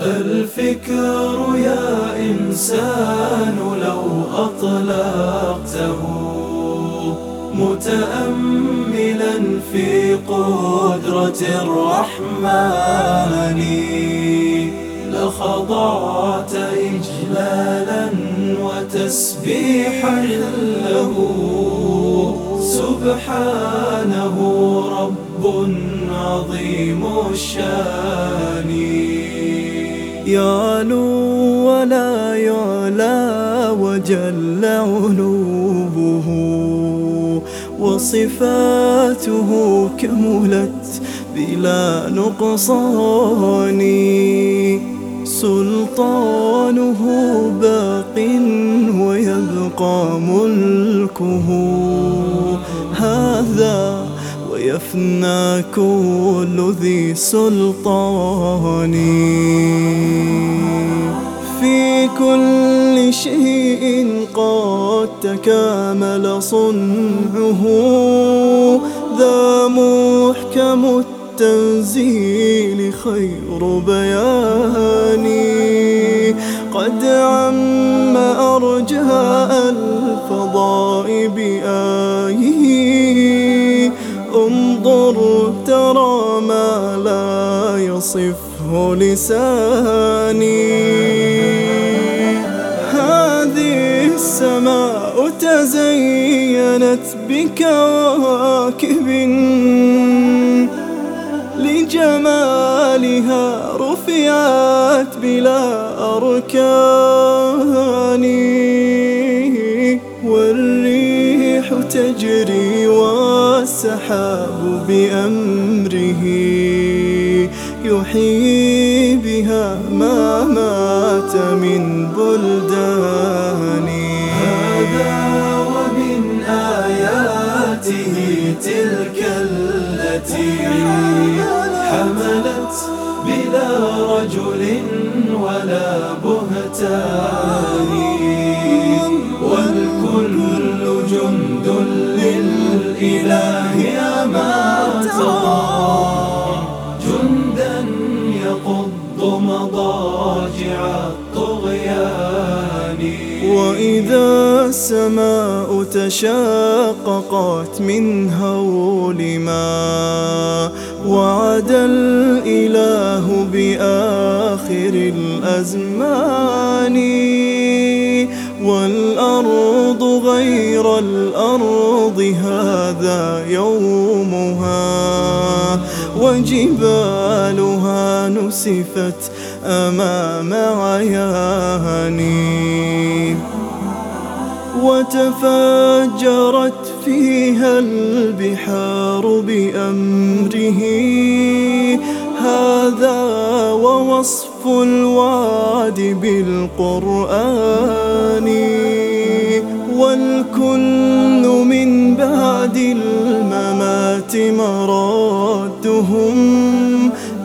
الفكر يا إنسان لو أطلقته متأملا في قدرة الرحمن لخضعت إجلالا وتسبيحا له سبحانه رب عظيم الشان. يعلو ولا يعلى وجل علوه وصفاته كملت بلا نقصان. سلطانه باق ويبقى ملكه. هذا ويفنى كل ذي سلطان. في كل شيء قد تكامل صنعه. ذا محكم التنزيل خير بياني قد عم أرجاء الفضاء بآيه. انظر ترى ما لا يصفه لساني. هذه السماء تزينت بكواكب لجمالها رفعت بلا أركان. والريح تجري والسحاب بأمره يحيي بها ما مات من بلدان هذا ومن آياته تلك التي حملت بلا رجل ولا بهتان. والكل جند للإله. جندا يقض مضاجع الطغيان وإذا السماء تشاققت من هول ما وعد الإله بآخر الأزمان والأرض غير الأرض هذا وجبالها نسفت أمام عياني. وتفجرت فيها البحار بأمره. هذا ووصف الوعد بالقرآن. والكل من بعد الممات مرادهم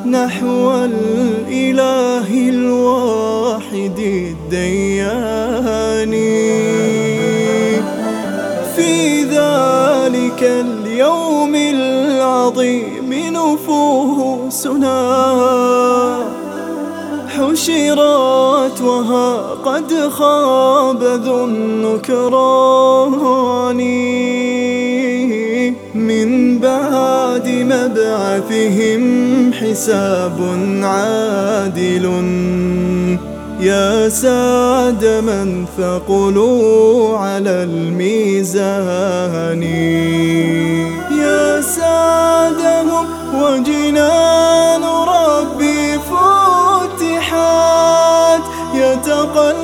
نحو الإله الواحد الديان. في ذلك اليوم العظيم نفوسنا حشرت وها قد خاب ذو النكران. مبعثهم حساب عادل. يا سعد من ثقلوا على الميزان. يا سعدهم وجنان ربي فتحات يتقلبون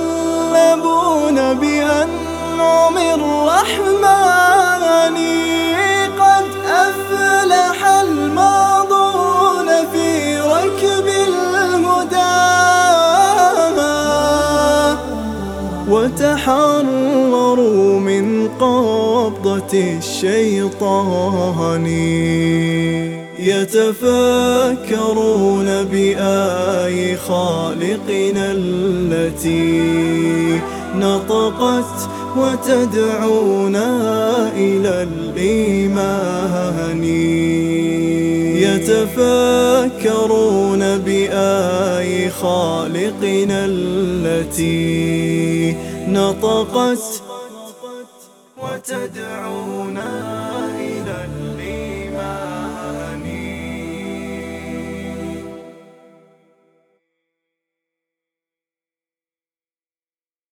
بأنعم الرحمن. وتحرروا من قبضة الشيطان. يتفكرون بآي خالقنا التي نطقت وتدعونا إلى الإيمان. يتفكرون بآي خالقنا التي نطقت وتدعونا.